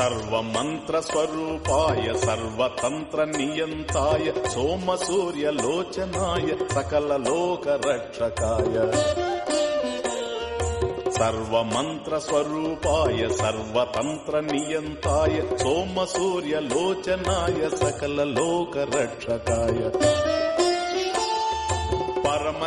సర్వమంత్రస్వరూపాయ సర్వతంత్ర నియంతాయ సోమ సూర్యలోచనాయ సకల లోక రక్షకాయ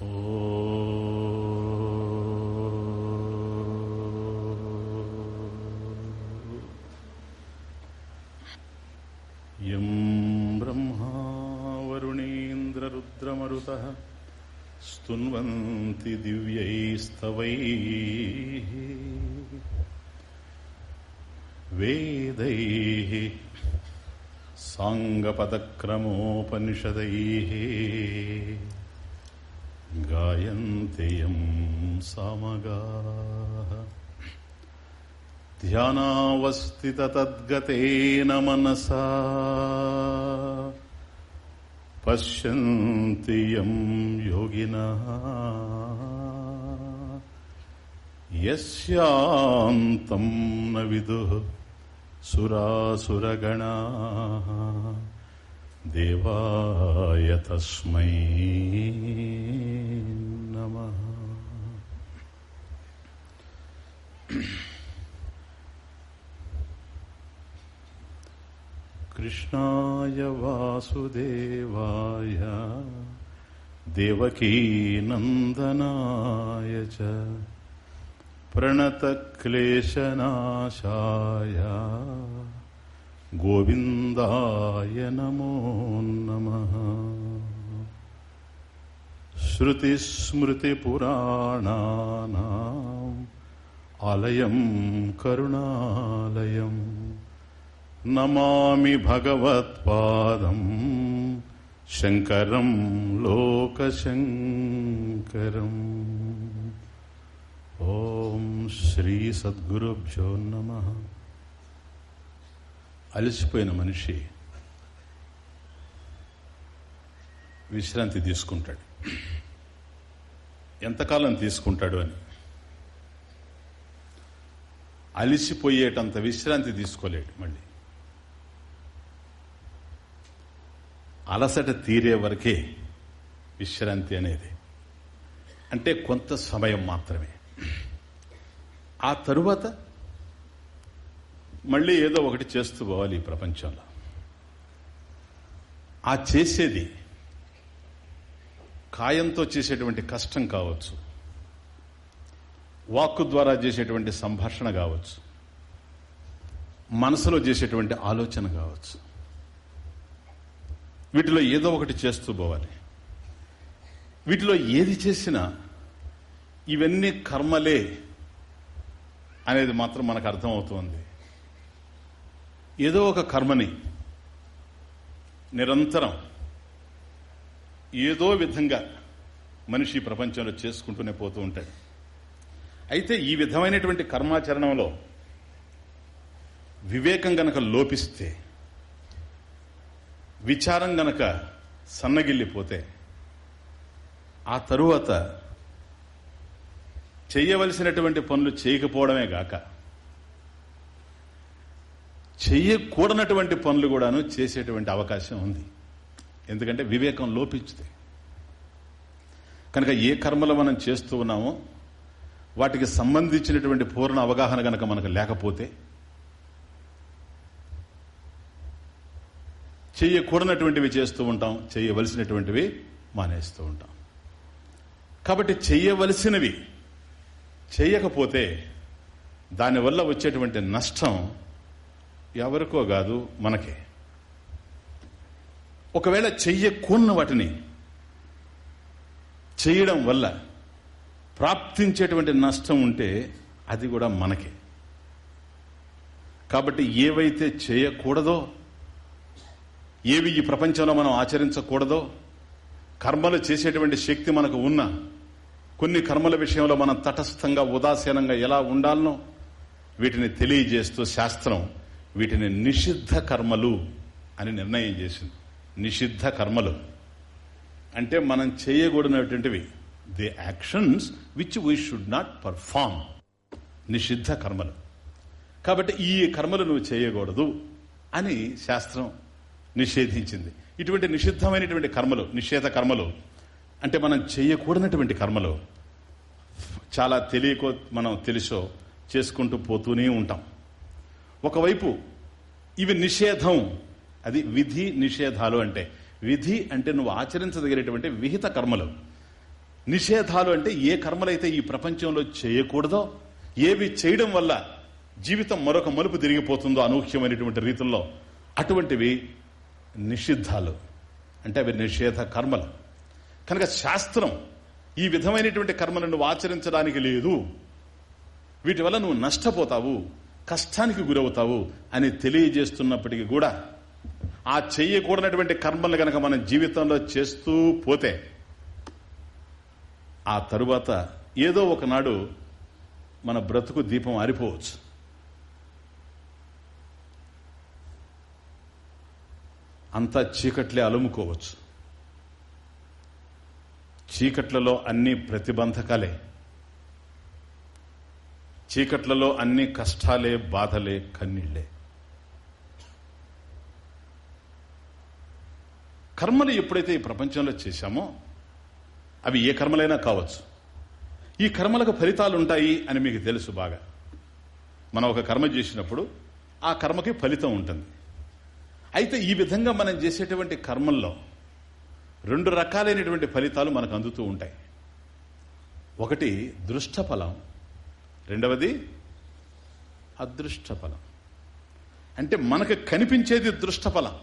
यं ब्रह्मा वरुणेन्द्ररुद्रमरुतः स्तुन्वन्ति दिव्यैस्तवैः वेदैः साङ्गपदक्रमोपनिषदैः गायन्ति यं सामगाः ध्यानावस्थिततद्गतेन मनसा पश्यन्ति यं योगिनः यस्यान्तं न विदुः सुरासुरगणाः देवाय तस्मै कृष्णाय वासुदेवाय देवकीनन्दनाय च प्रणतक्लेशनाशाय गोविन्दाय नमो नमः श्रुतिस्मृतिपुराणानाम् आलयं करुणालयम् నమామి భగవత్పాదం శంకరం లోకశంకరం. ఓం శ్రీ సద్గురుభ్యో నమ. అలసిపోయిన మనిషి విశ్రాంతి తీసుకుంటాడు. ఎంతకాలం తీసుకుంటాడు అని? అలిసిపోయేటంత విశ్రాంతి తీసుకోలేడు మళ్ళీ. అలసట తీరే వరకే విశ్రాంతి అనేది. అంటే కొంత సమయం మాత్రమే. ఆ తరువాత మళ్ళీ ఏదో ఒకటి చేస్తూ పోవాలి ఈ ప్రపంచంలో. ఆ చేసేది కాయంతో చేసేటువంటి కష్టం కావచ్చు. వాక్కు ద్వారా చేసేటువంటి సంభాషణ కావచ్చు. మనసులో చేసేటువంటి ఆలోచన కావచ్చు. వీటిలో ఏదో ఒకటి చేస్తూ పోవాలి. వీటిలో ఏది చేసినా ఇవన్నీ కర్మలే అనేది మాత్రం మనకు అర్థమవుతోంది. ఏదో ఒక కర్మని నిరంతరం ఏదో విధంగా మనిషి ప్రపంచంలో చేసుకుంటూనే పోతూ ఉంటాడు. అయితే ఈ విధమైనటువంటి కర్మాచరణంలో వివేకం గనక లోపిస్తే విచారం గనక సన్నగిల్లిపోతే ఆ తరువాత చెయ్యవలసినటువంటి పనులు చేయకపోవడమే గాక చెయ్యకూడనటువంటి పనులు కూడాను చేసేటువంటి అవకాశం ఉంది. ఎందుకంటే వివేకం లోపించుతే. కనుక ఏ కర్మలు మనం చేస్తూ ఉన్నామో వాటికి సంబంధించినటువంటి పూర్ణ అవగాహన గనక మనకు లేకపోతే చెయ్యకూడనటువంటివి చేస్తూ ఉంటాం చెయ్యవలసినటువంటివి మానేస్తూ ఉంటాం. కాబట్టి చెయ్యవలసినవి చేయకపోతే దానివల్ల వచ్చేటువంటి నష్టం ఎవరికో కాదు మనకే. ఒకవేళ చెయ్యకూడని వాటిని చేయడం వల్ల ప్రాప్తించేటువంటి నష్టం ఉంటే అది కూడా మనకే. కాబట్టి ఏవైతే చేయకూడదో ఏవి ఈ ప్రపంచంలో మనం ఆచరించకూడదో కర్మలు చేసేటువంటి శక్తి మనకు ఉన్నా కొన్ని కర్మల విషయంలో మనం తటస్థంగా ఉదాసీనంగా ఎలా ఉండాలనో వీటిని తెలియజేస్తూ శాస్త్రం వీటిని నిషిద్ధ కర్మలు అని నిర్ణయం చేసింది. నిషిద్ధ కర్మలు. అంటే మనం చేయకూడనటువంటివి. The actions which we should not perform. నిషిద్ధ కర్మలు. కాబట్టి ఈ కర్మలు నువ్వు చేయకూడదు అని శాస్త్రం నిషేధించింది. ఇటువంటి నిషిద్ధమైనటువంటి కర్మలు నిషేధ కర్మలు అంటే మనం చేయకూడనటువంటి కర్మలు చాలా తెలియకో మనం తెలుసో చేసుకుంటూ పోతూనే ఉంటాం. ఒకవైపు ఇవి నిషేధం అది విధి నిషేధాలు అంటే విధి అంటే నువ్వు ఆచరించదగినటువంటి విహిత కర్మలు. నిషేధాలు అంటే ఏ కర్మలైతే ఈ ప్రపంచంలో చేయకూడదో ఏవి చేయడం వల్ల జీవితం మరొక మలుపు తిరిగిపోతుందో అనూహ్యమైనటువంటి రీతుల్లో అటువంటివి నిషిద్ధాలు. అంటే అవి నిషేధ కర్మలు. కనుక శాస్త్రం ఈ విధమైనటువంటి కర్మలను నువ్వు ఆచరించడానికి లేదు. వీటి వల్ల నువ్వు నష్టపోతావు కష్టానికి గురవుతావు అని తెలియజేస్తున్నప్పటికీ కూడా ఆ చెయ్యకూడనటువంటి కర్మలు గనక మన జీవితంలో చేస్తూ పోతే ఆ తరువాత ఏదో ఒకనాడు మన బ్రతుకు దీపం ఆరిపోవచ్చు. అంతా చీకట్లే అలుముకోవచ్చు. చీకట్లలో అన్ని ప్రతిబంధకాలే. చీకట్లలో అన్ని కష్టాలే బాధలే కన్నీళ్ళే కర్మలు ఎప్పుడైతే ఈ ప్రపంచంలో చేశామో అవి ఏ కర్మలైనా కావచ్చు. ఈ కర్మలకు ఫలితాలు ఉంటాయి అని మీకు తెలుసు బాగా. మనం ఒక కర్మ చేసినప్పుడు ఆ కర్మకి ఫలితం ఉంటుంది. అయితే ఈ విధంగా మనం చేసేటువంటి కర్మల్లో రెండు రకాలైనటువంటి ఫలితాలు మనకు అందుతూ ఉంటాయి. ఒకటి దృష్ట ఫలం రెండవది అదృష్ట ఫలం అంటే మనకు కనిపించేది దృష్ట ఫలం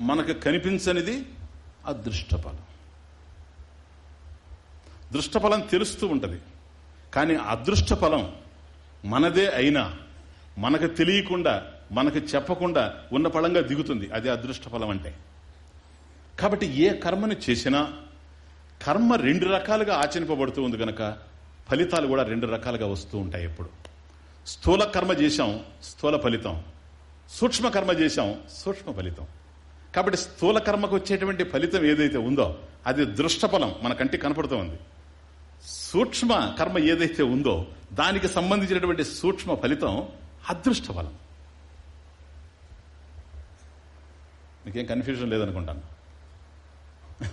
మనకు కనిపించనిది అదృష్ట ఫలం దృష్టఫలం తెలుస్తూ ఉంటుంది కానీ అదృష్ట ఫలం మనదే అయినా మనకు తెలియకుండా మనకు చెప్పకుండా ఉన్న ఫలంగా దిగుతుంది. అది అదృష్ట ఫలం అంటే. కాబట్టి ఏ కర్మని చేసినా కర్మ రెండు రకాలుగా ఆచరింపబడుతూ ఉంది కనుక ఫలితాలు కూడా రెండు రకాలుగా వస్తూ ఉంటాయి ఎప్పుడు. స్థూల కర్మ చేశాం స్థూల ఫలితం. సూక్ష్మ కర్మ చేశాం సూక్ష్మ ఫలితం. కాబట్టి స్థూల కర్మకు వచ్చేటువంటి ఫలితం ఏదైతే ఉందో అది దృష్టఫలం మన కంటికి కనపడుతూ ఉంది. సూక్ష్మ కర్మ ఏదైతే ఉందో దానికి సంబంధించినటువంటి సూక్ష్మ ఫలితం అదృష్ట ఫలం మీకేం కన్ఫ్యూజన్ లేదనుకుంటాను.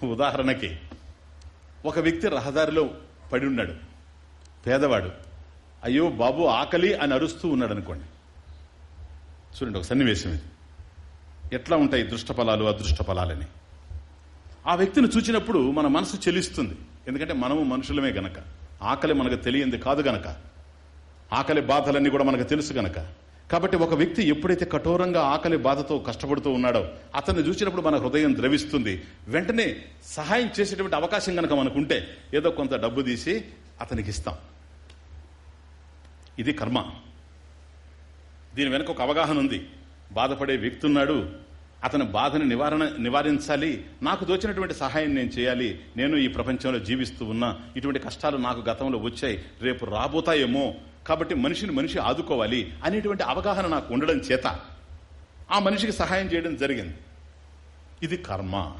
ఉదాహరణకి ఒక వ్యక్తి రహదారిలో పడి ఉన్నాడు. పేదవాడు. అయ్యో బాబు ఆకలి అని అరుస్తూ ఉన్నాడు అనుకోండి చూడండి ఒక సన్నివేశం ఇది. ఎట్లా ఉంటాయి దృష్ట ఫలాలు అదృష్ట ఫలాలని ఆ వ్యక్తిని చూచినప్పుడు మన మనసు చెలిస్తుంది. ఎందుకంటే మనము మనుషులమే గనక. ఆకలి మనకు తెలియంది కాదు గనక. ఆకలి బాధలన్నీ కూడా మనకు తెలుసు గనక. కాబట్టి ఒక వ్యక్తి ఎప్పుడైతే కఠోరంగా ఆకలి బాధతో కష్టపడుతూ ఉన్నాడో అతన్ని చూసినప్పుడు మన హృదయం ద్రవిస్తుంది. వెంటనే సహాయం చేసేటువంటి అవకాశం కనుక మనకుంటే ఏదో కొంత డబ్బు తీసి అతనికి ఇస్తాం. ఇది కర్మ. దీని వెనక ఒక అవగాహన ఉంది. బాధపడే వ్యక్తి ఉన్నాడు. అతని బాధను నివారణ నివారించాలి. నాకు దోచినటువంటి సహాయం నేను చేయాలి. నేను ఈ ప్రపంచంలో జీవిస్తూ ఉన్నా. ఇటువంటి కష్టాలు నాకు గతంలో వచ్చాయి. రేపు రాబోతాయేమో కాబట్టి మనిషిని మనిషి ఆదుకోవాలి అనేటువంటి అవగాహన నాకు ఉండడం చేత ఆ మనిషికి సహాయం చేయడం జరిగింది. ఇది కర్మ.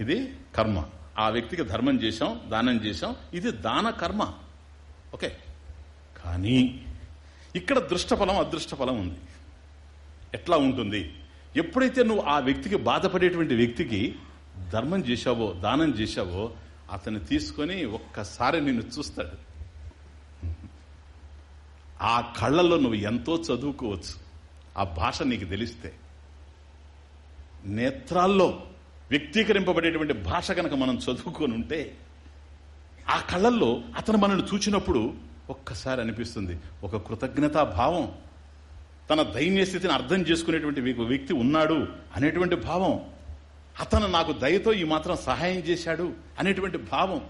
ఇది కర్మ. ఆ వ్యక్తికి ధర్మం చేశాం దానం చేశాం ఇది దాన కర్మ. ఓకే. కానీ ఇక్కడ దృష్టఫలం అదృష్టఫలం ఉంది. ఎట్లా ఉంటుంది? ఎప్పుడైతే నువ్వు ఆ వ్యక్తికి బాధపడేటువంటి వ్యక్తికి ధర్మం చేశావో దానం చేశావో అతన్ని తీసుకొని ఒక్కసారి నిన్ను చూస్తాడు. ఆ కళ్ళల్లో నువ్వు ఎంతో చదువుకోవచ్చు. ఆ భాష నీకు తెలిస్తే. నేత్రాల్లో వ్యక్తీకరింపబడేటువంటి భాష కనుక మనం చదువుకొని ఉంటే ఆ కళ్ళల్లో అతను మనల్ని చూచినప్పుడు ఒక్కసారి అనిపిస్తుంది ఒక కృతజ్ఞతా భావం తన దైన్య స్థితిని అర్థం చేసుకునేటువంటి వ్యక్తి ఉన్నాడు అనేటువంటి భావం అతను నాకు దయతో ఈ మాత్రం సహాయం చేశాడు అనేటువంటి భావం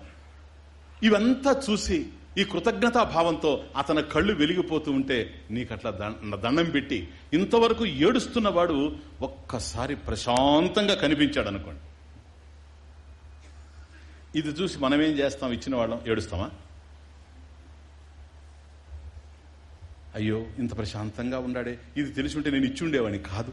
ఇవంతా చూసి ఈ కృతజ్ఞతా భావంతో అతని కళ్ళు వెలిగిపోతూ ఉంటే నీకట్లా దండం పెట్టి ఇంతవరకు ఏడుస్తున్నవాడు ఒక్కసారి ప్రశాంతంగా కనిపించాడు అనుకోండి ఇది చూసి మనమేం చేస్తాం? ఇచ్చిన వాళ్ళం ఏడుస్తామా? అయ్యో ఇంత ప్రశాంతంగా ఉండాడే ఇది తెలిసి నేను ఇచ్చి ఉండేవాడిని కాదు.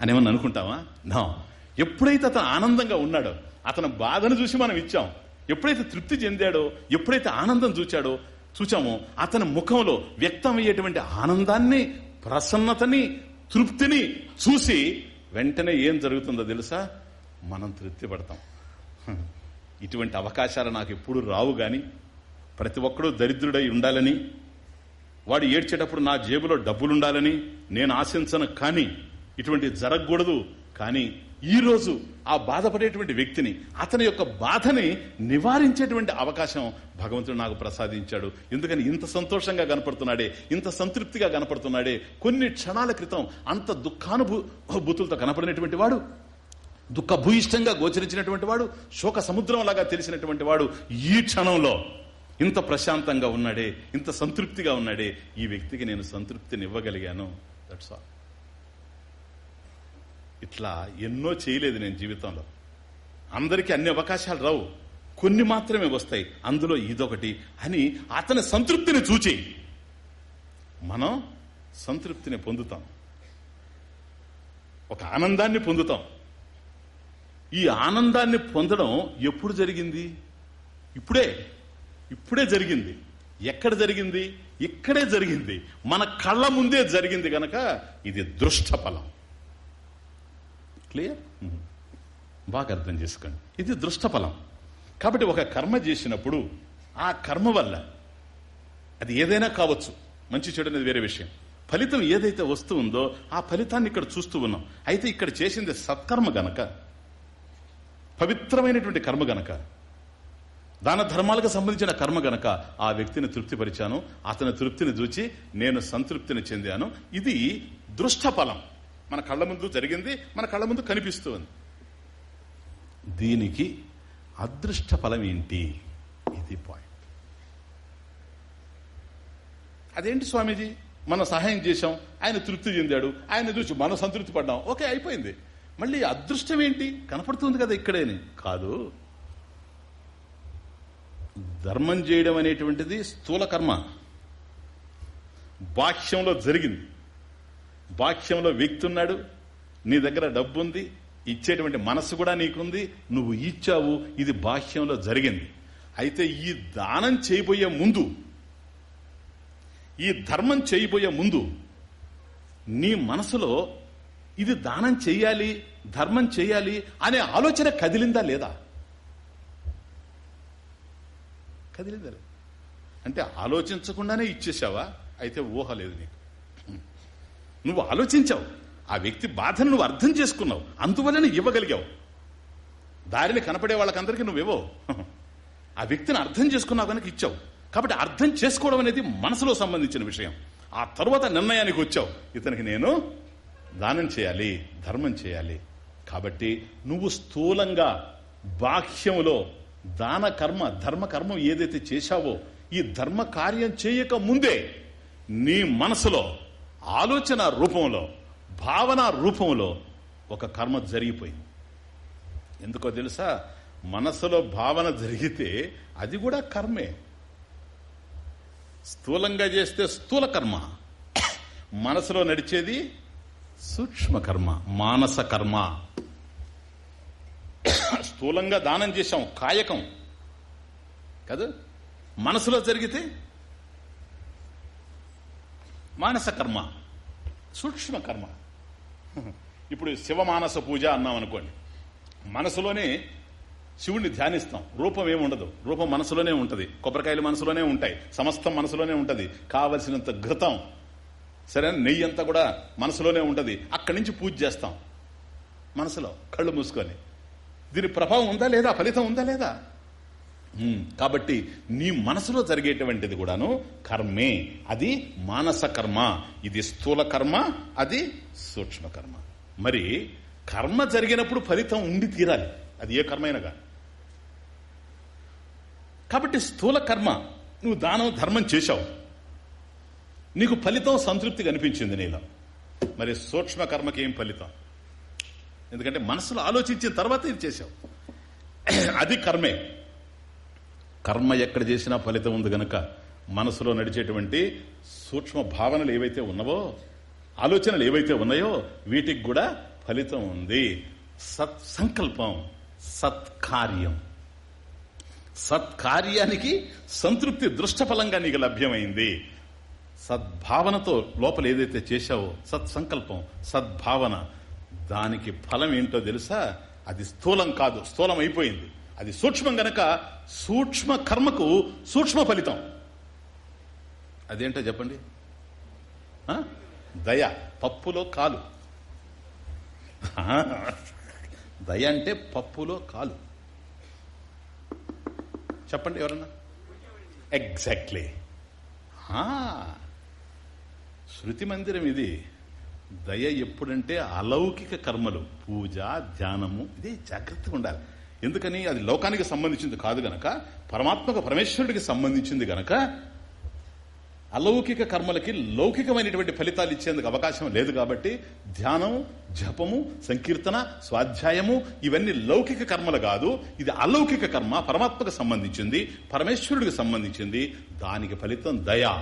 అనేమని అనుకుంటావా? నా. ఎప్పుడైతే అతను ఆనందంగా ఉన్నాడో అతని బాధను చూసి మనం ఇచ్చాం. ఎప్పుడైతే తృప్తి చెందాడో ఎప్పుడైతే ఆనందం చూచాడో చూచామో అతని ముఖంలో వ్యక్తమయ్యేటువంటి ఆనందాన్ని ప్రసన్నతని తృప్తిని చూసి వెంటనే ఏం జరుగుతుందో తెలుసా? మనం తృప్తి పడతాం ఇటువంటి అవకాశాలు నాకు ఎప్పుడు రావు గాని ప్రతి ఒక్కడూ దరిద్రుడై ఉండాలని వాడు ఏడ్చేటప్పుడు నా జేబులో డబ్బులుండాలని నేను ఆశించను కానీ ఇటువంటి జరగకూడదు కానీ ఈ రోజు ఆ బాధపడేటువంటి వ్యక్తిని అతని యొక్క బాధని నివారించేటువంటి అవకాశం భగవంతుడు నాకు ప్రసాదించాడు. ఎందుకని ఇంత సంతోషంగా కనపడుతున్నాడే ఇంత సంతృప్తిగా కనపడుతున్నాడే. కొన్ని క్షణాల క్రితం అంత దుఃఖానుభూతులతో కనపడినటువంటి వాడు దుఃఖ భూయిష్టంగా గోచరించినటువంటి వాడు శోక సముద్రం లాగా తెలిసినటువంటి వాడు ఈ క్షణంలో ఇంత ప్రశాంతంగా ఉన్నాడే ఇంత సంతృప్తిగా ఉన్నాడే. ఈ వ్యక్తికి నేను సంతృప్తిని ఇవ్వగలిగాను దట్స్ ఆల్ ఇట్లా ఎన్నో చేయలేదు నేను జీవితంలో. అందరికీ అన్ని అవకాశాలు రావు. కొన్ని మాత్రమే వస్తాయి. అందులో ఇదొకటి అని అతని సంతృప్తిని చూచి మనం సంతృప్తిని పొందుతాం. ఒక ఆనందాన్ని పొందుతాం. ఈ ఆనందాన్ని పొందడం ఎప్పుడు జరిగింది? ఇప్పుడే. ఇప్పుడే జరిగింది. ఎక్కడ జరిగింది? ఇక్కడే జరిగింది. మన కళ్ళ ముందే జరిగింది గనక ఇది దృష్ట ఫలం క్లియర్? బాగా అర్థం చేసుకోండి. ఇది దృష్టఫలం. కాబట్టి ఒక కర్మ చేసినప్పుడు ఆ కర్మ వల్ల అది ఏదైనా కావచ్చు. మంచి చెడు అనేది వేరే విషయం. ఫలితం ఏదైతే వస్తూ ఉందో ఆ ఫలితాన్ని ఇక్కడ చూస్తూ ఉన్నాం. అయితే ఇక్కడ చేసింది సత్కర్మ గనక పవిత్రమైనటువంటి కర్మ గనక దాన ధర్మాలకు సంబంధించిన కర్మ గనక ఆ వ్యక్తిని తృప్తిపరిచాను అతని తృప్తిని చూచి నేను సంతృప్తిని చెందాను. ఇది దృష్ట ఫలం మన కళ్ళ ముందు జరిగింది మన కళ్ళ ముందు కనిపిస్తుంది. దీనికి అదృష్ట ఫలం ఏంటి? ఇది పాయింట్ అదేంటి స్వామీజీ? మనం సహాయం చేశాం ఆయన తృప్తి చెందాడు ఆయన చూసి మనం సంతృప్తి పడ్డాం. ఓకే అయిపోయింది. మళ్ళీ అదృష్టం ఏంటి? కనపడుతుంది కదా ఇక్కడేని. కాదు. ధర్మం చేయడం అనేటువంటిది స్థూల కర్మ. బాహ్యంలో జరిగింది. వాక్యంలో వ్యక్తి ఉన్నాడు నీ దగ్గర డబ్బు ఉంది ఇచ్చేటువంటి మనసు కూడా నీకుంది నువ్వు ఇచ్చావు ఇది బాహ్యంలో జరిగింది. అయితే ఈ దానం చేయబోయే ముందు ఈ ధర్మం చేయబోయే ముందు నీ మనసులో ఇది దానం చేయాలి ధర్మం చేయాలి అనే ఆలోచన కదిలిందా లేదా? కదిలిందా అంటే ఆలోచించకుండానే ఇచ్చేసావా అయితే ఊహ లేదు నీకు. నువ్వు ఆలోచించావు. ఆ వ్యక్తి బాధను నువ్వు అర్థం చేసుకున్నావు. అందువలన ఇవ్వగలిగావు. దారిని కనపడే వాళ్ళకందరికీ నువ్వేవో ఆ వ్యక్తిని అర్థం చేసుకున్నావు కనుక ఇచ్చావు. కాబట్టి అర్థం చేసుకోవడం అనేది మనసులో సంబంధించిన విషయం. ఆ తర్వాత నిర్ణయానికి వచ్చావు. ఇతనికి నేను దానం చేయాలి ధర్మం చేయాలి. కాబట్టి నువ్వు స్థూలంగా బాహ్యములో దాన కర్మ ధర్మ ఏదైతే చేశావో ఈ ధర్మ కార్యం చేయక ముందే నీ మనసులో ఆలోచన రూపంలో భావన రూపంలో ఒక కర్మ జరిగిపోయింది. ఎందుకో తెలుసా? మనసులో భావన జరిగితే అది కూడా కర్మే. స్థూలంగా చేస్తే స్థూల కర్మ. మనసులో నడిచేది సూక్ష్మ కర్మ మానస కర్మ. స్థూలంగా దానం చేశాం కాయకం. కదా? మనసులో జరిగితే మానస కర్మ సూక్ష్మ కర్మ. ఇప్పుడు శివమానస పూజ అన్నాం అనుకోండి. మనసులోనే శివుణ్ణి ధ్యానిస్తాం. రూపం ఏముండదు రూపం మనసులోనే ఉంటుంది. కొబ్బరికాయలు మనసులోనే ఉంటాయి. సమస్తం మనసులోనే ఉంటుంది. కావలసినంత ఘృతం సరే నెయ్యి అంతా కూడా మనసులోనే ఉంటుంది. అక్కడి నుంచి పూజ చేస్తాం. మనసులో కళ్ళు మూసుకొని. దీని ప్రభావం ఉందా లేదా? ఫలితం ఉందా లేదా? కాబట్టి నీ మనసులో జరిగేటువంటిది కూడాను కర్మే. అది మానస కర్మ. ఇది స్థూల కర్మ అది సూక్ష్మ కర్మ. మరి కర్మ జరిగినప్పుడు ఫలితం ఉండి తీరాలి. అది ఏ కర్మైనగా? కాబట్టి స్థూల కర్మ. నువ్వు దానం ధర్మం చేశావు. నీకు ఫలితం సంతృప్తి కనిపించింది నీలో. మరి సూక్ష్మ కర్మకి ఏం ఫలితం? ఎందుకంటే మనసులో ఆలోచించిన తర్వాత ఇది చేశావు. అది కర్మే. కర్మ ఎక్కడ చేసినా ఫలితం ఉంది గనక మనసులో నడిచేటువంటి సూక్ష్మ భావనలు ఏవైతే ఉన్నావో ఆలోచనలు ఏవైతే ఉన్నాయో వీటికి కూడా ఫలితం ఉంది. సత్ సంకల్పం సత్కార్యం. సత్కార్యానికి సంతృప్తి దృష్టఫలంగా నీకు లభ్యమైంది. సద్భావనతో లోపల ఏదైతే చేశావో సత్సంకల్పం సద్భావన దానికి ఫలం ఏంటో తెలుసా? అది స్థూలం కాదు స్థూలం అయిపోయింది. అది సూక్ష్మం గనక సూక్ష్మ కర్మకు సూక్ష్మ ఫలితం. అదేంటో చెప్పండి? దయ పప్పులో కాలు. దయ అంటే పప్పులో కాలు. చెప్పండి ఎవరన్నా? ఎగ్జాక్ట్లీ శృతి మందిరం ఇది. దయ ఎప్పుడంటే అలౌకిక కర్మలు. పూజ ధ్యానము ఇదే జాగ్రత్తగా ఉండాలి. ఎందుకని? అది లోకానికి సంబంధించింది కాదు గనక పరమాత్మక పరమేశ్వరుడికి సంబంధించింది గనక అలౌకిక కర్మలకి లౌకికమైనటువంటి ఫలితాలు ఇచ్చేందుకు అవకాశం లేదు కాబట్టి ధ్యానం జపము సంకీర్తన స్వాధ్యాయము ఇవన్నీ లౌకిక కర్మలు కాదు. ఇది అలౌకిక కర్మ పరమాత్మకు సంబంధించింది పరమేశ్వరుడికి సంబంధించింది. దానికి ఫలితం దయా.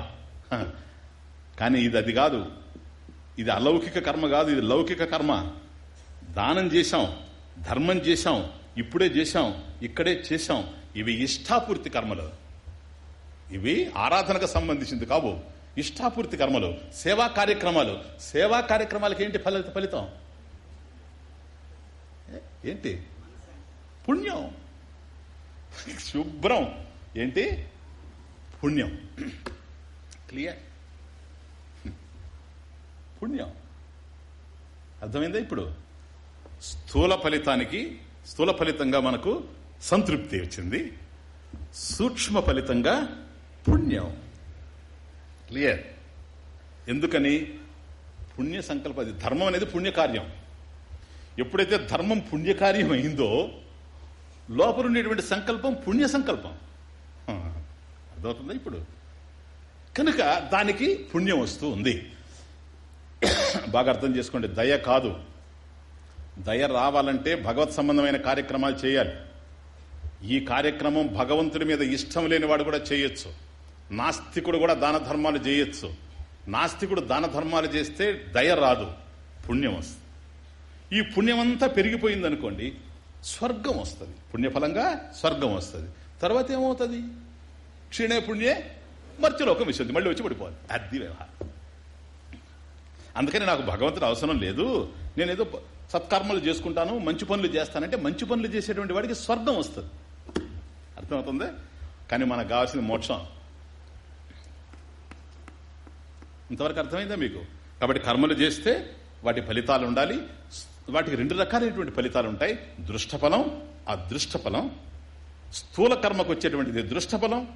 కానీ ఇది అది కాదు. ఇది అలౌకిక కర్మ కాదు ఇది లౌకిక కర్మ. దానం చేశాం ధర్మం చేశాం ఇప్పుడే చేశాం ఇక్కడే చేశాం. ఇవి ఇష్టాపూర్తి కర్మలు. ఇవి ఆరాధనకు సంబంధించింది కావు. ఇష్టాపూర్తి కర్మలు సేవా కార్యక్రమాలు. సేవా కార్యక్రమాలకి ఏంటి ఫలిత ఫలితం? ఏంటి? పుణ్యం. శుభ్రం. ఏంటి? పుణ్యం. క్లియర్. పుణ్యం. అర్థమైందా ఇప్పుడు? స్థూల ఫలితానికి స్థూల ఫలితంగా మనకు సంతృప్తి వచ్చింది. సూక్ష్మ ఫలితంగా పుణ్యం. క్లియర్ ఎందుకని? పుణ్య సంకల్ప ధర్మం అనేది పుణ్యకార్యం. ఎప్పుడైతే ధర్మం పుణ్యకార్యం అయిందో లోపల ఉండేటువంటి సంకల్పం పుణ్య సంకల్పం. అర్థమవుతుందా ఇప్పుడు? కనుక దానికి పుణ్యం వస్తూ ఉంది. బాగా అర్థం చేసుకోండి. దయ కాదు. దయ రావాలంటే భగవత్ సంబంధమైన కార్యక్రమాలు చేయాలి. ఈ కార్యక్రమం భగవంతుడి మీద ఇష్టం లేని వాడు కూడా చేయొచ్చు. నాస్తికుడు కూడా దాన ధర్మాలు చేయొచ్చు. నాస్తికుడు దాన ధర్మాలు చేస్తే దయ రాదు. పుణ్యం వస్తుంది. ఈ పుణ్యమంతా పెరిగిపోయింది అనుకోండి స్వర్గం వస్తుంది. పుణ్యఫలంగా స్వర్గం వస్తుంది. తర్వాత ఏమవుతుంది? క్షీణే పుణ్యే మర్చిలోకం విశ్వంతి మళ్ళీ వచ్చి పడిపోవాలి. అది వ్యవహారం. అందుకని నాకు భగవంతుడు అవసరం లేదు. నేనేదో సత్కర్మలు చేసుకుంటాను మంచి పనులు చేస్తానంటే మంచి పనులు చేసేటువంటి వాడికి స్వర్గం వస్తుంది. అర్థమవుతుంది? కానీ మనకు కావాల్సిన మోక్షం. ఇంతవరకు అర్థమైందా మీకు? కాబట్టి కర్మలు చేస్తే వాటి ఫలితాలు ఉండాలి. వాటికి రెండు రకాలైనటువంటి ఫలితాలు ఉంటాయి. దృష్టఫలం అదృష్టఫలం. స్థూల కర్మకు వచ్చేటువంటిది దృష్టఫలం.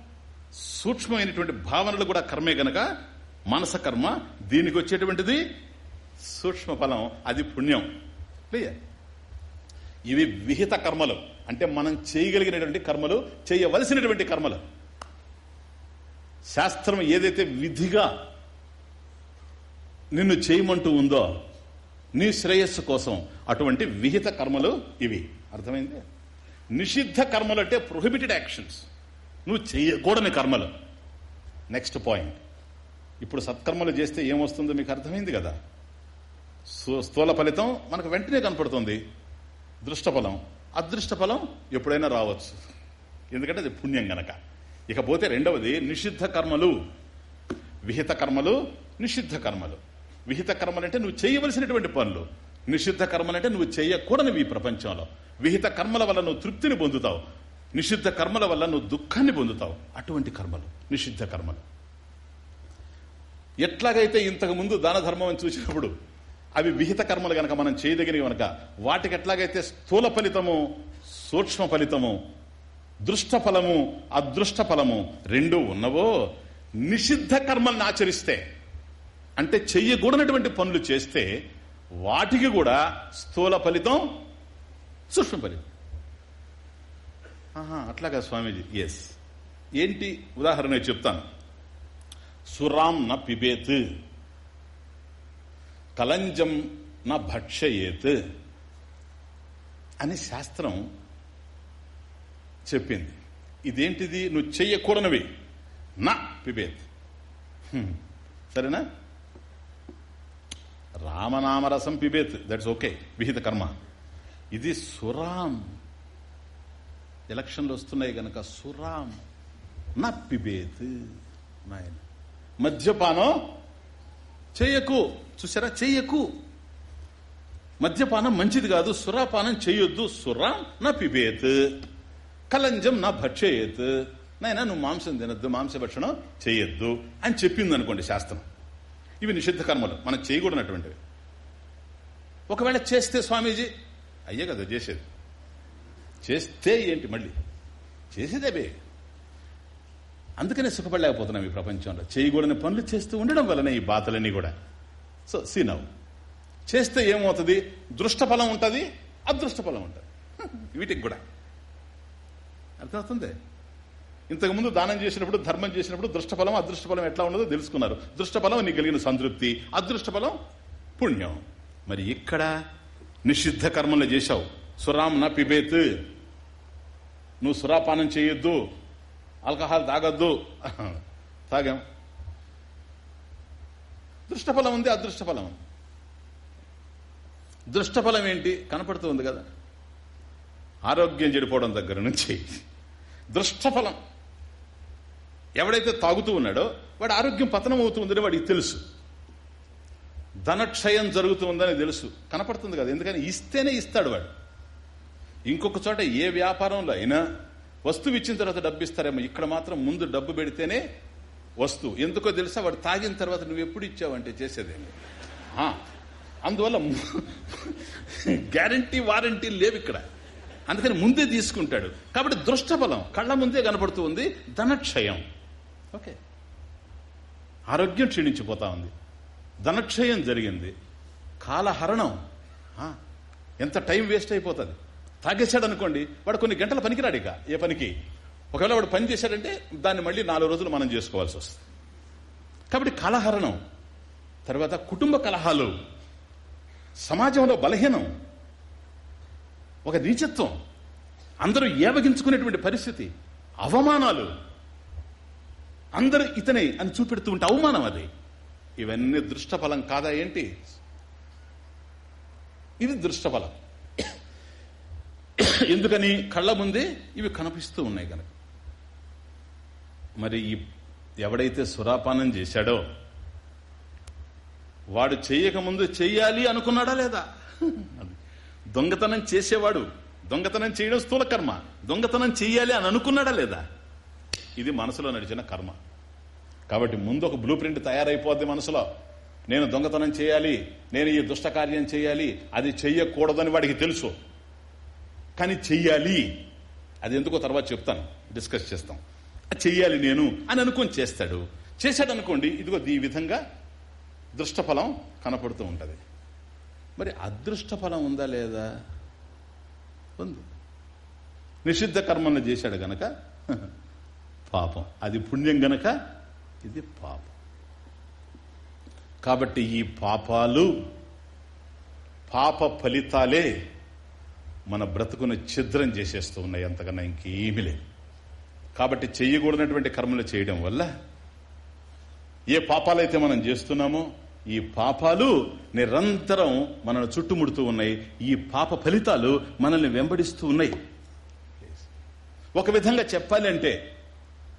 సూక్ష్మమైనటువంటి భావనలు కూడా కర్మే గనక. మనస కర్మ దీనికి వచ్చేటువంటిది సూక్ష్మ ఫలం అది పుణ్యం. క్లియర్. ఇవి విహిత కర్మలు. అంటే మనం చేయగలిగినటువంటి కర్మలు చేయవలసినటువంటి కర్మలు. శాస్త్రం ఏదైతే విధిగా నిన్ను చేయమంటూ ఉందో నీ శ్రేయస్సు కోసం అటువంటి విహిత కర్మలు ఇవి. అర్థమైంది? నిషిద్ధ కర్మలు అంటే ప్రొహిబిటెడ్ యాక్షన్స్ నువ్వు చేయకూడని కర్మలు. నెక్స్ట్ పాయింట్ ఇప్పుడు సత్కర్మలు చేస్తే ఏమొస్తుందో మీకు అర్థమైంది కదా? స్థూల ఫలితం మనకు వెంటనే కనపడుతుంది. దృష్టఫలం. అదృష్టఫలం ఎప్పుడైనా రావచ్చు. ఎందుకంటే అది పుణ్యం గనక. ఇకపోతే రెండవది నిషిద్ధ కర్మలు. విహిత కర్మలు నిషిద్ధ కర్మలు. విహిత కర్మలు అంటే నువ్వు చేయవలసినటువంటి పనులు. నిషిద్ధ కర్మలు అంటే నువ్వు చేయకూడనివి ఈ ప్రపంచంలో. విహిత కర్మల వల్ల నువ్వు తృప్తిని పొందుతావు. నిషిద్ధ కర్మల వల్ల నువ్వు దుఃఖాన్ని పొందుతావు. అటువంటి కర్మలు. నిషిద్ధ కర్మలు. ఎట్లాగైతే ఇంతకు ముందు దాన ధర్మం అని చూసినప్పుడు అవి విహిత కర్మలు గనక మనం చేయదగినవి గనక వాటికి ఎట్లాగైతే స్థూల ఫలితము సూక్ష్మ ఫలితము దృష్ట ఫలము అదృష్ట ఫలము రెండూ ఉన్నవో నిషిద్ధ కర్మల్ని ఆచరిస్తే అంటే చెయ్యకూడనటువంటి పనులు చేస్తే వాటికి కూడా స్థూల ఫలితం సూక్ష్మ ఫలితం. అట్లాగా స్వామీజీ ఎస్ ఏంటి ఉదాహరణ చెప్తాను. సురాం న పిబేత్. కలంజం నా భక్షయేత్ అని శాస్త్రం చెప్పింది. ఇదేంటిది? నువ్వు చెయ్యకూడనివి. నా పిబేత్. సరేనా? రామనామరసం పిబేత్. దట్స్ ఓకే విహిత కర్మ. ఇది సురాం. ఎలక్షన్లు వస్తున్నాయి గనక సురాం. నా పిబేత్. నాయన. మద్యపానం చేయకు. చూసారా చెయ్యకు మద్యపానం మంచిది కాదు. సురాపానం చెయ్యొద్దు సురా నా పిబేత్. కలంజం నా భక్షయేత్ నాయన నువ్వు మాంసం తినద్దు. మాంసభక్షణం చేయొద్దు అని చెప్పింది అనుకోండి శాస్త్రం. ఇవి నిషిద్ధ కర్మలు. మనం చేయకూడనటువంటివి. ఒకవేళ చేస్తే స్వామీజీ అయ్యే కదా చేసేది. చేస్తే ఏంటి మళ్ళీ? చేసేదే అందుకనే సుఖపడలేకపోతున్నాం ఈ ప్రపంచంలో. చేయకూడని పనులు చేస్తూ ఉండడం వలన ఈ బాధలన్నీ కూడా. సో సీనవ్ చేస్తే ఏమవుతుంది? దృష్టఫలం ఉంటుంది అదృష్టఫలం ఉంటుంది. వీటికి కూడా. అర్థమవుతుంది? ఇంతకుముందు దానం చేసినప్పుడు ధర్మం చేసినప్పుడు దృష్టఫలం అదృష్టఫలం ఎట్లా ఉండదో తెలుసుకున్నారు. దృష్టఫలం నీకు కలిగిన సంతృప్తి అదృష్టఫలం పుణ్యం. మరి ఇక్కడ నిషిద్ధ కర్మలు చేశావు. సురాం నా పిబేత్. నువ్వు సురాపానం చేయొద్దు. ఆల్కహాల్ తాగొద్దు. తాగాం. దృష్టఫలం ఉంది అదృష్టఫలం. ఉంది దృష్టఫలం ఏంటి? కనపడుతూ ఉంది కదా. ఆరోగ్యం చెడిపోవడం దగ్గర నుంచి దృష్టఫలం. ఎవడైతే తాగుతూ ఉన్నాడో వాడి ఆరోగ్యం పతనం అవుతుందని వాడికి తెలుసు. ధనక్షయం జరుగుతుందని తెలుసు. కనపడుతుంది కదా. ఎందుకని? ఇస్తేనే ఇస్తాడు వాడు. ఇంకొక చోట ఏ వ్యాపారంలో అయినా వస్తువు ఇచ్చిన తర్వాత డబ్బు ఇస్తారేమో ఇక్కడ మాత్రం ముందు డబ్బు పెడితేనే వస్తువు. ఎందుకో తెలుసా? వాడు తాగిన తర్వాత నువ్వు ఎప్పుడు ఇచ్చావంటే చేసేదేమి? అందువల్ల గ్యారంటీ వారంటీ లేవు ఇక్కడ. అందుకని ముందే తీసుకుంటాడు. కాబట్టి దృష్టబలం కళ్ళ ముందే కనపడుతూ ఉంది ధనక్షయం. ఓకే. ఆరోగ్యం క్షీణించిపోతా ఉంది. ధనక్షయం జరిగింది. కాలహరణం. ఎంత టైం వేస్ట్ అయిపోతుంది? తాగేశాడు అనుకోండి వాడు కొన్ని గంటల పనికిరాడు ఇక ఏ పనికి? ఒకవేళ వాడు పని చేశాడంటే దాన్ని మళ్ళీ నాలుగు రోజులు మనం చేసుకోవాల్సి వస్తుంది. కాబట్టి కలహరణం తర్వాత కుటుంబ కలహాలు సమాజంలో బలహీనం ఒక నీచత్వం అందరూ ఏవగించుకునేటువంటి పరిస్థితి అవమానాలు అందరూ ఇతనే అని చూపెడుతూ ఉంటే అవమానం అది. ఇవన్నీ దృష్టఫలం కాదా ఏంటి? ఇది దృష్టఫలం. ఎందుకని కళ్ళ ముందే ఇవి కనిపిస్తూ ఉన్నాయి కనుక మరి ఈ ఎవడైతే సురాపానం చేశాడో వాడు చేయకముందు చెయ్యాలి అనుకున్నాడా లేదా? దొంగతనం చేసేవాడు దొంగతనం చేయడం స్థూల కర్మ. దొంగతనం చెయ్యాలి అని అనుకున్నాడా లేదా? ఇది మనసులో నడిచిన కర్మ. కాబట్టి ముందు ఒక బ్లూ ప్రింట్ తయారైపోద్ది మనసులో. నేను దొంగతనం చేయాలి నేను ఈ దుష్ట కార్యం చేయాలి అది చెయ్యకూడదని వాడికి తెలుసు. కానీ చెయ్యాలి. అది ఎందుకో తర్వాత చెప్తాను. డిస్కస్ చేస్తాం. అది చెయ్యాలి నేను అని అనుకొని చేస్తాడు. చేశాడు అనుకోండి ఇదిగో ఈ విధంగా దృష్టఫలం కనపడుతూ ఉంటుంది. మరి అదృష్ట ఫలం ఉందా లేదా? ఉంది. నిషిద్ధ కర్మలను చేశాడు గనక పాపం. అది పుణ్యం గనక ఇది పాపం. కాబట్టి ఈ పాపాలు పాప ఫలితాలే మన బ్రతుకును ఛిద్రం చేసేస్తూ ఉన్నాయి అంతకన్నా ఇంకేమీ లేదు. కాబట్టి చెయ్యకూడనటువంటి కర్మలు చేయడం వల్ల ఏ పాపాలైతే మనం చేస్తున్నామో ఈ పాపాలు నిరంతరం మనల్ని చుట్టుముడుతూ ఉన్నాయి. ఈ పాప ఫలితాలు మనల్ని వెంబడిస్తూ ఉన్నాయి. ఒక విధంగా చెప్పాలంటే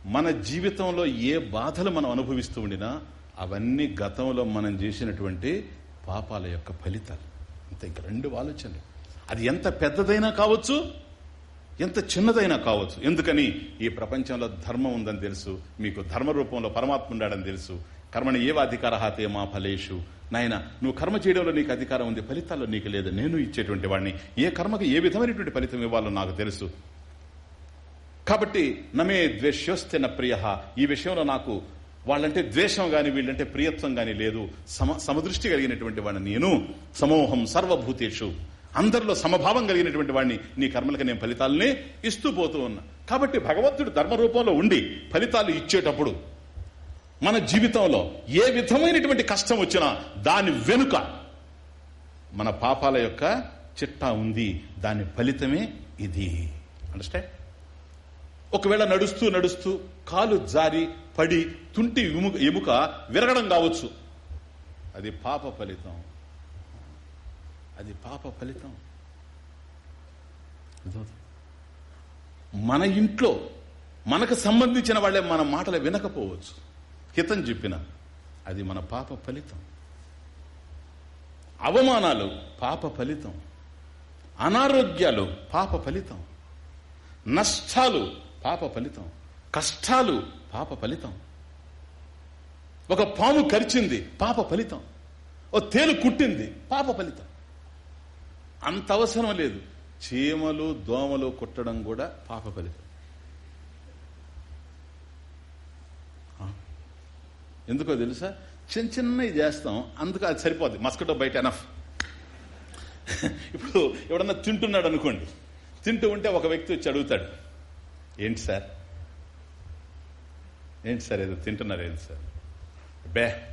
మన జీవితంలో ఏ బాధలు మనం అనుభవిస్తూ ఉండినా అవన్నీ గతంలో మనం చేసినటువంటి పాపాల యొక్క ఫలితాలు. అంతే ఇంక రెండు ఆలోచనలు. అది ఎంత పెద్దదైనా కావచ్చు ఎంత చిన్నదైనా కావచ్చు. ఎందుకని? ఈ ప్రపంచంలో ధర్మం ఉందని తెలుసు. మీకు ధర్మ రూపంలో పరమాత్మ ఉండాడని తెలుసు. కర్మని ఏవ అధికార హాతే మా ఫలేషు. నాయన నువ్వు కర్మ చేయడంలో నీకు అధికారం ఉంది. ఫలితాల్లో నీకు లేదు. నేను ఇచ్చేటువంటి వాడిని. ఏ కర్మకు ఏ విధమైనటువంటి ఫలితం ఇవ్వాలో నాకు తెలుసు. కాబట్టి నమే ద్వేష్యోస్తే నా ప్రియ. ఈ విషయంలో నాకు వాళ్ళంటే ద్వేషం గాని వీళ్ళంటే ప్రియత్వం గాని లేదు. సమ సమదృష్టి కలిగినటువంటి వాడిని నేను. సమూహం సర్వభూతేషు. అందరిలో సమభావం కలిగినటువంటి వాడిని నీ కర్మలకు నేను ఫలితాలనే ఇస్తూ పోతూ ఉన్నా. కాబట్టి భగవంతుడు ధర్మ రూపంలో ఉండి ఫలితాలు ఇచ్చేటప్పుడు మన జీవితంలో ఏ విధమైనటువంటి కష్టం వచ్చినా దాని వెనుక మన పాపాల యొక్క చిట్టా ఉంది. దాని ఫలితమే ఇది. అండర్స్టాండ్ ఒకవేళ నడుస్తూ నడుస్తూ కాలు జారి పడి తుంటి ఎముక విరగడం కావచ్చు. అది పాప ఫలితం. అది పాప ఫలితం. మన ఇంట్లో మనకు సంబంధించిన వాళ్ళే మన మాటలు వినకపోవచ్చు. హితం చెప్పిన అది మన పాప ఫలితం. అవమానాలు పాప ఫలితం. అనారోగ్యాలు పాప ఫలితం. నష్టాలు పాప ఫలితం. కష్టాలు పాప ఫలితం. ఒక పాము కరిచింది పాప ఫలితం. ఓ తేలు కుట్టింది పాప ఫలితం. అంత అవసరం లేదు. చీమలు దోమలు కుట్టడం కూడా పాప ఫలితం. ఎందుకో తెలుసా? చిన్న చిన్నవి చేస్తాం అందుకు అది సరిపోద్ది. మస్కటో బయట ఎనఫ్. ఇప్పుడు ఎవడన్నా తింటున్నాడు అనుకోండి. తింటూ ఉంటే ఒక వ్యక్తి వచ్చి అడుగుతాడు ఏంటి సార్? ఏంటి సార్ ఏదో తింటున్నారు? ఏంటి సార్? బే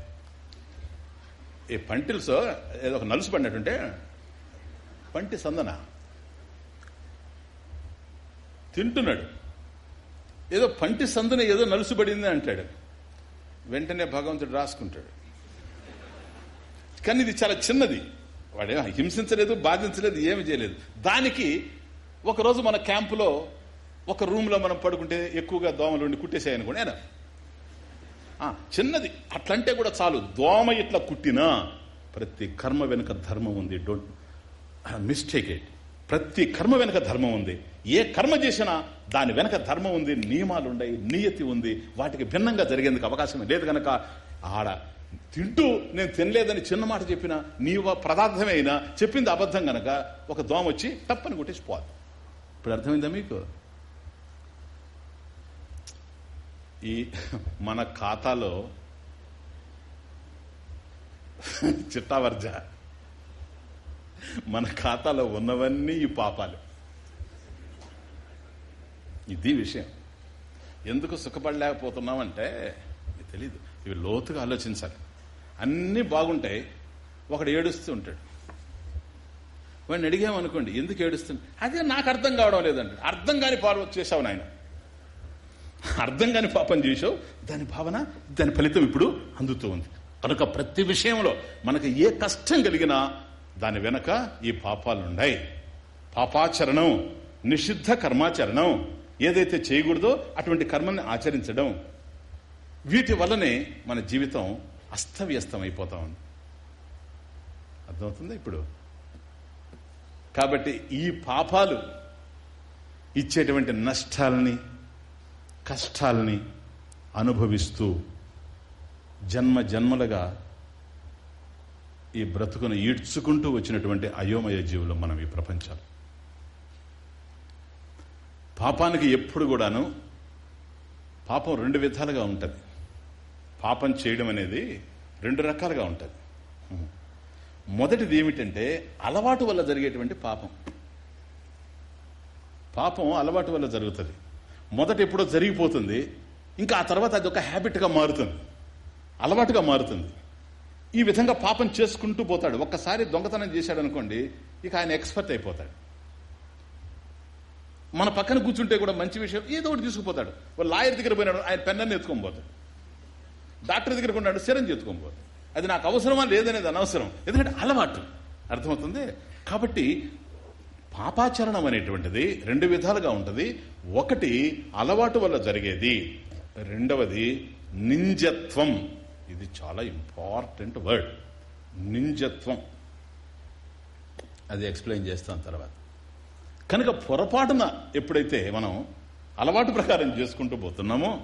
ఈ పంటిల్సో ఏదో ఒక నలుసు పడినట్టుంటే పంటి సందన. తింటున్నాడు. ఏదో పంటి సందన ఏదో నలుసుబడింది అంటాడు. వెంటనే భగవంతుడు రాసుకుంటాడు. కానీ ఇది చాలా చిన్నది. వాడే హింసించలేదు బాధించలేదు ఏమి చేయలేదు. దానికి ఒకరోజు మన క్యాంపులో ఒక రూమ్లో మనం పడుకుంటే ఎక్కువగా దోమలు ఉండి కుట్టేసేయను కూడా ఏనా చిన్నది. అట్లంటే కూడా చాలు. దోమ ఇట్లా కుట్టినా ప్రతి కర్మ వెనుక ధర్మం ఉంది. Don't mistake. ఇట్ ప్రతి కర్మ వెనక ధర్మం ఉంది. ఏ కర్మ చేసినా దాని వెనక ధర్మం ఉంది నియమాలు ఉన్నాయి నియతి ఉంది. వాటికి భిన్నంగా జరిగేందుకు అవకాశం లేదు కనుక ఆడ తింటూ నేను తినలేదని చిన్న మాట చెప్పినా నీ పదార్థమే అయినా చెప్పింది అబద్ధం గనక ఒక దోమ వచ్చి తప్పని కొట్టేసిపోదు ఇప్పుడు అర్థమైందా మీకు? ఈ మన ఖాతాలో చిట్టావర్జ మన ఖాతాలో ఉన్నవన్నీ ఈ పాపాలు. ఇది విషయం. ఎందుకు సుఖపడలేకపోతున్నామంటే తెలీదు. ఇవి లోతుగా ఆలోచించాలి. అన్నీ బాగుంటాయి. ఒకడు ఏడుస్తూ ఉంటాడు. వాడిని అడిగామనుకోండి ఎందుకు ఏడుస్తుంది అదే నాకు అర్థం కావడం లేదండి. అర్థం కాని పాపం చేశావు నాయన. అర్థం కాని పాపం చేసావు దాని భావన దాని ఫలితం ఇప్పుడు అందుతూ ఉంది. కనుక ప్రతి విషయంలో మనకు ఏ కష్టం కలిగినా దాని వెనక ఈ పాపాలున్నాయి పాపాచరణం నిషిద్ధ కర్మాచరణం ఏదైతే చేయకూడదో అటువంటి కర్మల్ని ఆచరించడం. వీటి వల్లనే మన జీవితం అస్తవ్యస్తం అయిపోతా ఉంది అర్థమవుతుందా ఇప్పుడు? కాబట్టి ఈ పాపాలు ఇచ్చేటువంటి నష్టాలని కష్టాలని అనుభవిస్తూ జన్మ జన్మలుగా ఈ బ్రతుకును ఈడ్చుకుంటూ వచ్చినటువంటి అయోమయ జీవులు మనం ఈ ప్రపంచాలు. పాపానికి ఎప్పుడు కూడాను పాపం రెండు విధాలుగా ఉంటుంది. పాపం చేయడం అనేది రెండు రకాలుగా ఉంటుంది. మొదటిది ఏమిటంటే అలవాటు వల్ల జరిగేటువంటి పాపం. పాపం అలవాటు వల్ల జరుగుతుంది. మొదట ఎప్పుడో జరిగిపోతుంది. ఇంకా ఆ తర్వాత అది ఒక హ్యాబిట్గా మారుతుంది. అలవాటుగా మారుతుంది. ఈ విధంగా పాపం చేసుకుంటూ పోతాడు. ఒక్కసారి దొంగతనం చేశాడు అనుకోండి ఇక ఆయన ఎక్స్పర్ట్ అయిపోతాడు. మన పక్కన కూర్చుంటే కూడా మంచి విషయం ఏదో ఒకటి తీసుకుపోతాడు. లాయర్ దగ్గర పోయినాడు ఆయన పెన్నని ఎత్తుకొని పోతాడు. డాక్టర్ దగ్గర కొన్నాడు సిరం ఎత్తుకొని పోతాడు. అది నాకు అవసరమా లేదనేది అనవసరం. ఎందుకంటే అలవాటు. అర్థమవుతుంది? కాబట్టి పాపాచరణం అనేటువంటిది రెండు విధాలుగా ఉంటుంది. ఒకటి అలవాటు వల్ల జరిగేది. రెండవది నింజత్వం. ఇది చాలా ఇంపార్టెంట్ వర్డ్. నింజత్వం. అది ఎక్స్ప్లెయిన్ చేస్తాం తర్వాత. కనుక పొరపాటున ఎప్పుడైతే మనం అలవాటు ప్రకారం చేసుకుంటూ పోతున్నామో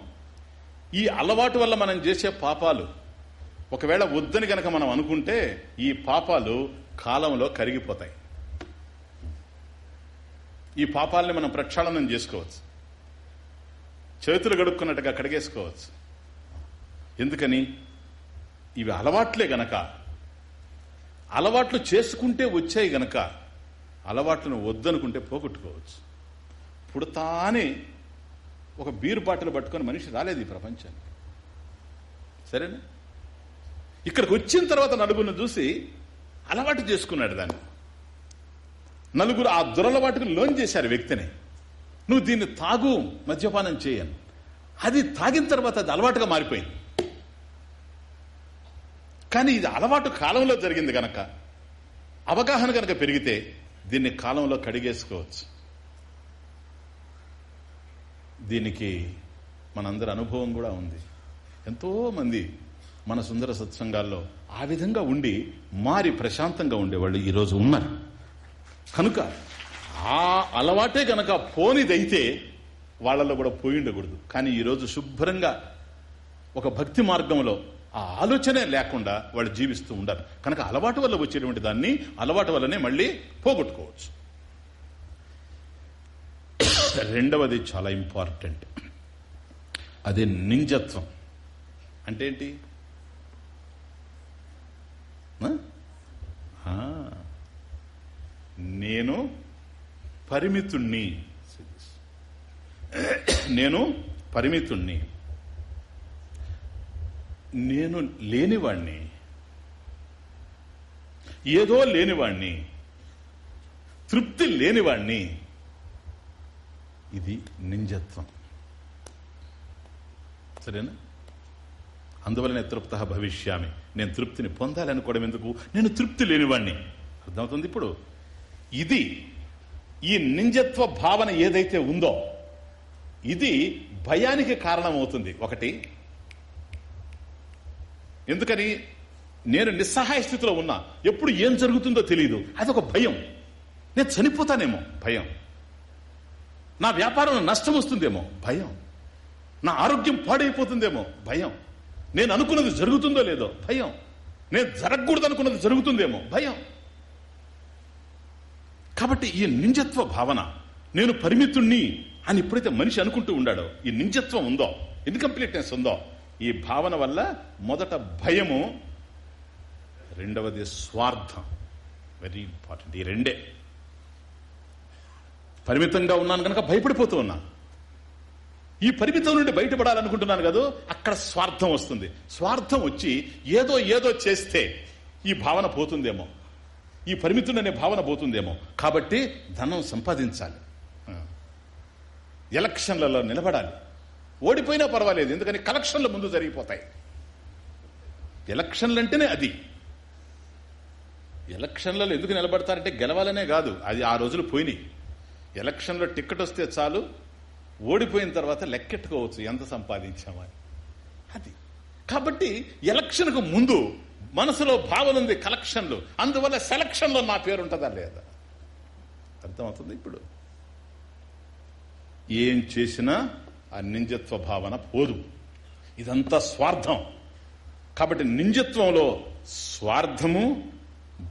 ఈ అలవాటు వల్ల మనం చేసే పాపాలు ఒకవేళ వద్దని గనక మనం అనుకుంటే ఈ పాపాలు కాలంలో కరిగిపోతాయి. ఈ పాపాలని మనం ప్రక్షాళనం చేసుకోవచ్చు. చేతులు గడుక్కున్నట్టుగా కడిగేసుకోవచ్చు. ఎందుకని? ఇవి అలవాట్లే గనక. అలవాట్లు చేసుకుంటే వచ్చాయి గనక అలవాట్లను వద్దనుకుంటే పోగొట్టుకోవచ్చు. పుడతానే ఒక బీరు బాటలు పట్టుకొని మనిషి రాలేదు ఈ ప్రపంచానికి. సరేనా? ఇక్కడికి వచ్చిన తర్వాత నలుగురిని చూసి అలవాటు చేసుకున్నాడు దాన్ని. నలుగురు ఆ దురలవాటుకు లోన్ చేశారు వ్యక్తిని. నువ్వు దీన్ని తాగు మద్యపానం చేయను. అది తాగిన తర్వాత అది అలవాటుగా మారిపోయింది. కానీ ఇది అలవాటు కాలంలో జరిగింది గనక. అవగాహన కనుక పెరిగితే దీన్ని కాలంలో కడిగేసుకోవచ్చు. దీనికి మనందరి అనుభవం కూడా ఉంది. ఎంతో మంది మన సుందర సత్సంగాల్లో ఆ విధంగా ఉండి మారి ప్రశాంతంగా ఉండేవాళ్ళు ఈరోజు ఉన్నారు. కనుక ఆ అలవాటే గనక పోనిదైతే వాళ్ళలో కూడా పోయి ఉండకూడదు కానీ ఈరోజు శుభ్రంగా ఒక భక్తి మార్గంలో ఆ ఆలోచనే లేకుండా వాళ్ళు జీవిస్తూ ఉండాలి. కనుక అలవాటు వల్ల వచ్చేటువంటి దాన్ని అలవాటు వల్లనే మళ్ళీ పోగొట్టుకోవచ్చు. రెండవది చాలా ఇంపార్టెంట్. అది నింజత్వం. అంటే ఏంటి? నేను పరిమితుణ్ణి. నేను పరిమితుణ్ణి. నేను లేనివాణ్ణి. ఏదో లేనివాణ్ణి. తృప్తి లేనివాణ్ణి. ఇది నింజత్వం. సరేనా? అందువలనే తృప్త భవిష్యామి. నేను తృప్తిని పొందాలనుకోవడం ఎందుకు? నేను తృప్తి లేనివాణ్ణి. అర్థమవుతుంది ఇప్పుడు? ఇది ఈ నింజత్వ భావన ఏదైతే ఉందో ఇది భయానికి కారణమవుతుంది. ఒకటి ఎందుకని నేను నిస్సహాయ స్థితిలో ఉన్నా ఎప్పుడు ఏం జరుగుతుందో తెలియదు అదొక భయం. నేను చనిపోతానేమో. భయం. నా వ్యాపారంలో నష్టం వస్తుందేమో. భయం. నా ఆరోగ్యం పాడైపోతుందేమో. భయం. నేను అనుకున్నది జరుగుతుందో లేదో. భయం. నేను జరగకూడదు అనుకున్నది జరుగుతుందేమో. భయం. కాబట్టి ఈ నింజత్వ భావన నేను పరిమితుణ్ణి అని ఎప్పుడైతే మనిషి అనుకుంటూ ఉండాడో ఈ నింజత్వం ఉందో ఇన్కంప్లీట్నెస్ ఉందో ఈ భావన వల్ల మొదట భయము రెండవది స్వార్థం. వెరీ ఇంపార్టెంట్ ఈ రెండే. పరిమితంగా ఉన్నాను కనుక భయపడిపోతూ ఉన్నాను ఈ పరిమితం నుండి బయటపడాలనుకుంటున్నాను కదా అక్కడ స్వార్థం వస్తుంది. స్వార్థం వచ్చి ఏదో ఏదో చేస్తే ఈ భావన పోతుందేమో. ఈ పరిమితుడు అనే భావన పోతుందేమో. కాబట్టి ధనం సంపాదించాలి. ఎలక్షన్లలో నిలబడాలి. ఓడిపోయినా పర్వాలేదు ఎందుకని కలెక్షన్లు ముందు జరిగిపోతాయి. ఎలక్షన్లు అంటేనే అది. ఎలక్షన్లలో ఎందుకు నిలబడతారంటే గెలవాలనే కాదు అది ఆ రోజులు పోయినాయి. ఎలక్షన్లో టికెట్ వస్తే చాలు ఓడిపోయిన తర్వాత లెక్కెట్టుకోవచ్చు ఎంత సంపాదించామని. అది. కాబట్టి ఎలక్షన్కు ముందు మనసులో భావన ఉంది కలెక్షన్లు. అందువల్ల సెలక్షన్లో నా పేరు ఉంటుందా లేదా? అర్థమవుతుంది ఇప్పుడు. ఏం చేసినా ఆ నింజత్వ భావన పోదు. ఇదంతా స్వార్థం. కాబట్టి నింజత్వంలో స్వార్థము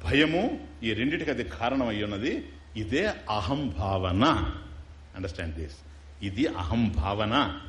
భయము ఈ రెండిటికి అది కారణం అయ్యున్నది ఇదే అహం భావన. అండర్స్టాండ్ దిస్ ఇది అహం భావన.